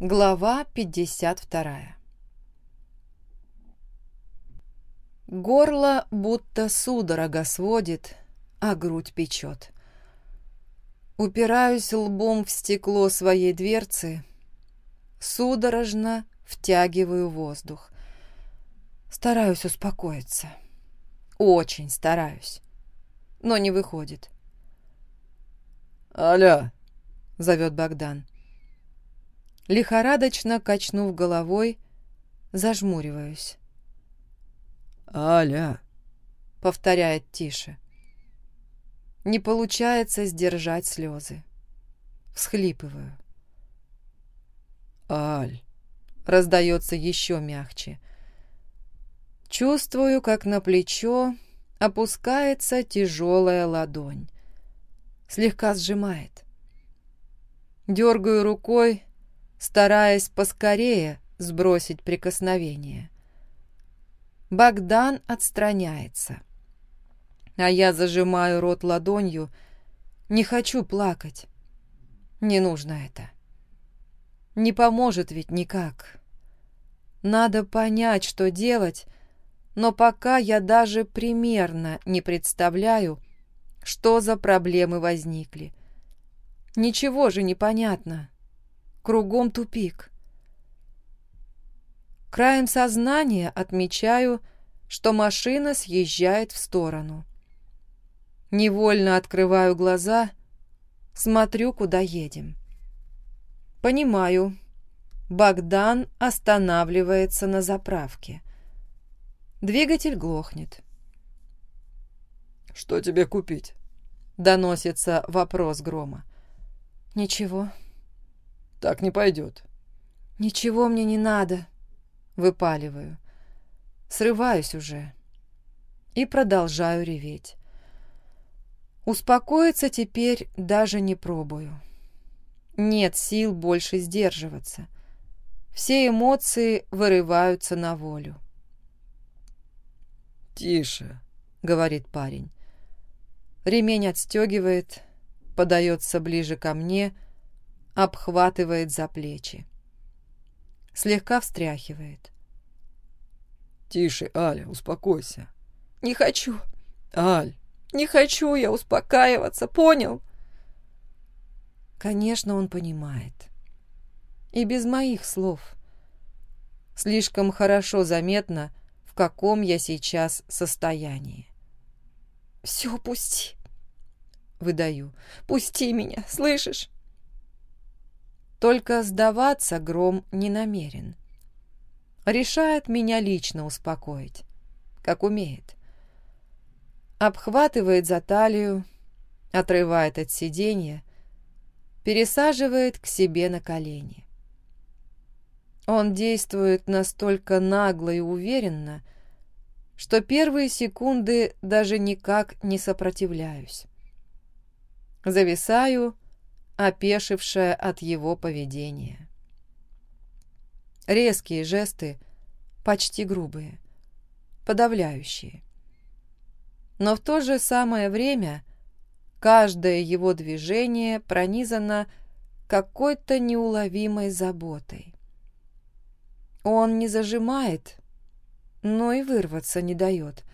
Глава 52 Горло будто судорога сводит, а грудь печет. Упираюсь лбом в стекло своей дверцы, судорожно втягиваю воздух. Стараюсь успокоиться. Очень стараюсь. Но не выходит. «Аля!» — зовет Богдан. Лихорадочно качнув головой, зажмуриваюсь. «Аля!» — повторяет тише. Не получается сдержать слезы. Всхлипываю. «Аль!» — раздается еще мягче. Чувствую, как на плечо опускается тяжелая ладонь. Слегка сжимает. Дергаю рукой, стараясь поскорее сбросить прикосновение. Богдан отстраняется. А я зажимаю рот ладонью, не хочу плакать. Не нужно это. Не поможет ведь никак. Надо понять, что делать, но пока я даже примерно не представляю, что за проблемы возникли. Ничего же не понятно. Кругом тупик. Краем сознания отмечаю, что машина съезжает в сторону. Невольно открываю глаза, смотрю, куда едем. Понимаю, Богдан останавливается на заправке. Двигатель глохнет. «Что тебе купить?» — доносится вопрос грома. «Ничего». «Так не пойдет». «Ничего мне не надо», — выпаливаю. Срываюсь уже и продолжаю реветь. Успокоиться теперь даже не пробую. Нет сил больше сдерживаться. Все эмоции вырываются на волю. «Тише», — говорит парень. Ремень отстегивает, подается ближе ко мне, обхватывает за плечи. Слегка встряхивает. «Тише, Аля, успокойся». «Не хочу». «Аль». «Не хочу я успокаиваться, понял?» Конечно, он понимает. И без моих слов. Слишком хорошо заметно, в каком я сейчас состоянии. «Все, пусти!» Выдаю. «Пусти меня, слышишь?» Только сдаваться Гром не намерен. Решает меня лично успокоить, как умеет. Обхватывает за талию, отрывает от сиденья, пересаживает к себе на колени. Он действует настолько нагло и уверенно, что первые секунды даже никак не сопротивляюсь. Зависаю, опешившая от его поведения. Резкие жесты, почти грубые, подавляющие. Но в то же самое время каждое его движение пронизано какой-то неуловимой заботой. Он не зажимает, но и вырваться не дает.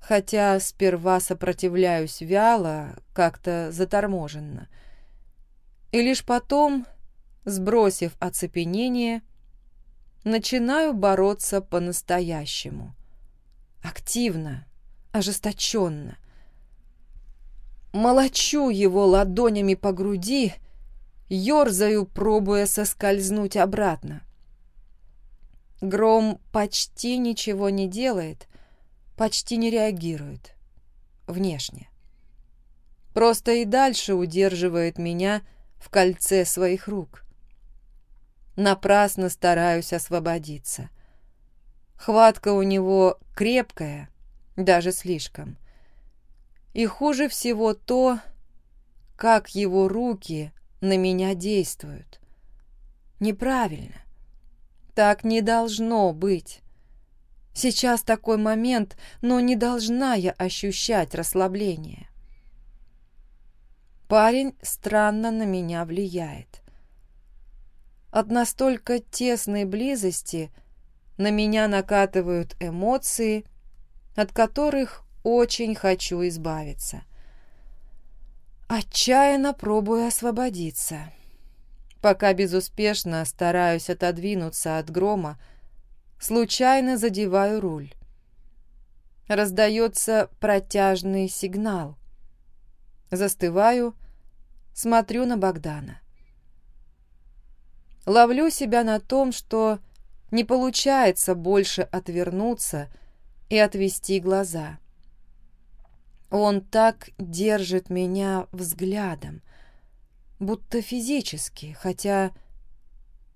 Хотя сперва сопротивляюсь вяло, как-то заторможенно. И лишь потом, сбросив оцепенение, начинаю бороться по-настоящему. Активно, ожесточенно. Молочу его ладонями по груди, ерзаю, пробуя соскользнуть обратно. Гром почти ничего не делает, почти не реагирует. Внешне. Просто и дальше удерживает меня в кольце своих рук. Напрасно стараюсь освободиться. Хватка у него крепкая, даже слишком. И хуже всего то, как его руки на меня действуют. Неправильно. Так не должно быть. Сейчас такой момент, но не должна я ощущать расслабление. Парень странно на меня влияет. от настолько тесной близости на меня накатывают эмоции, от которых очень хочу избавиться. Отчаянно пробую освободиться. Пока безуспешно стараюсь отодвинуться от грома, случайно задеваю руль. Раздается протяжный сигнал. Застываю, смотрю на Богдана. Ловлю себя на том, что не получается больше отвернуться и отвести глаза. Он так держит меня взглядом, будто физически, хотя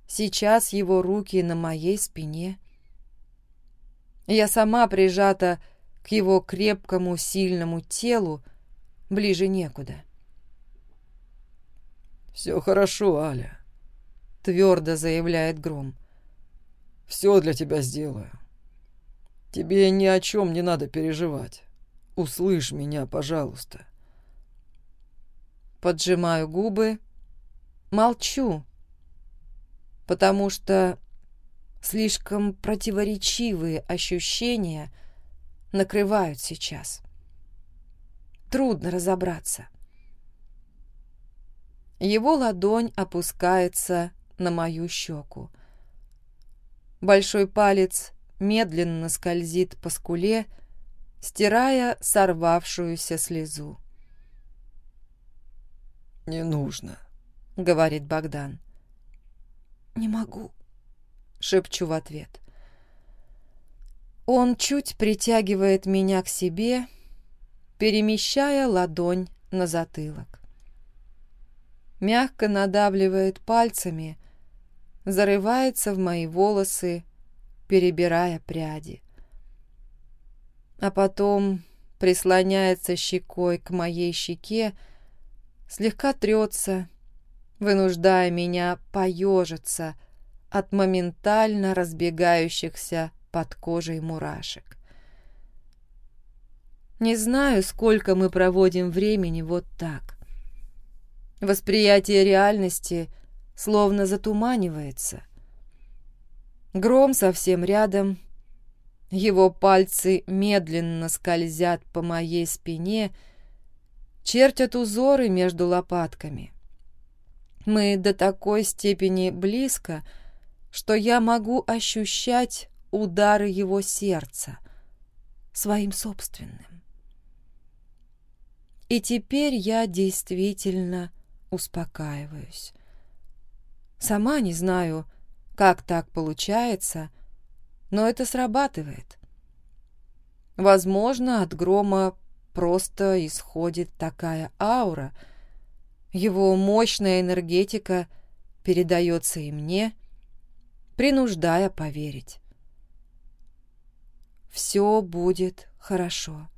сейчас его руки на моей спине. Я сама прижата к его крепкому, сильному телу, ближе некуда. «Все хорошо, Аля», — твердо заявляет Гром. «Все для тебя сделаю. Тебе ни о чем не надо переживать. Услышь меня, пожалуйста». Поджимаю губы, молчу, потому что слишком противоречивые ощущения накрывают сейчас. Трудно разобраться. Его ладонь опускается на мою щеку. Большой палец медленно скользит по скуле, стирая сорвавшуюся слезу. «Не нужно», — говорит Богдан. «Не могу», — шепчу в ответ. Он чуть притягивает меня к себе, перемещая ладонь на затылок. Мягко надавливает пальцами, зарывается в мои волосы, перебирая пряди. А потом прислоняется щекой к моей щеке, слегка трется, вынуждая меня поежиться от моментально разбегающихся под кожей мурашек. Не знаю, сколько мы проводим времени вот так. Восприятие реальности словно затуманивается. Гром совсем рядом, его пальцы медленно скользят по моей спине, чертят узоры между лопатками. Мы до такой степени близко, что я могу ощущать удары его сердца своим собственным. И теперь я действительно успокаиваюсь. Сама не знаю, как так получается, но это срабатывает. Возможно, от грома просто исходит такая аура. Его мощная энергетика передается и мне, принуждая поверить. Все будет хорошо,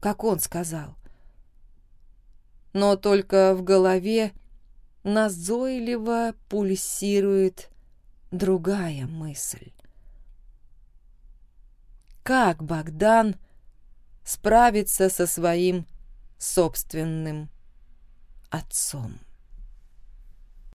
как он сказал. Но только в голове назойливо пульсирует другая мысль. Как Богдан справится со своим собственным отцом?